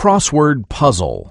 Crossword puzzle.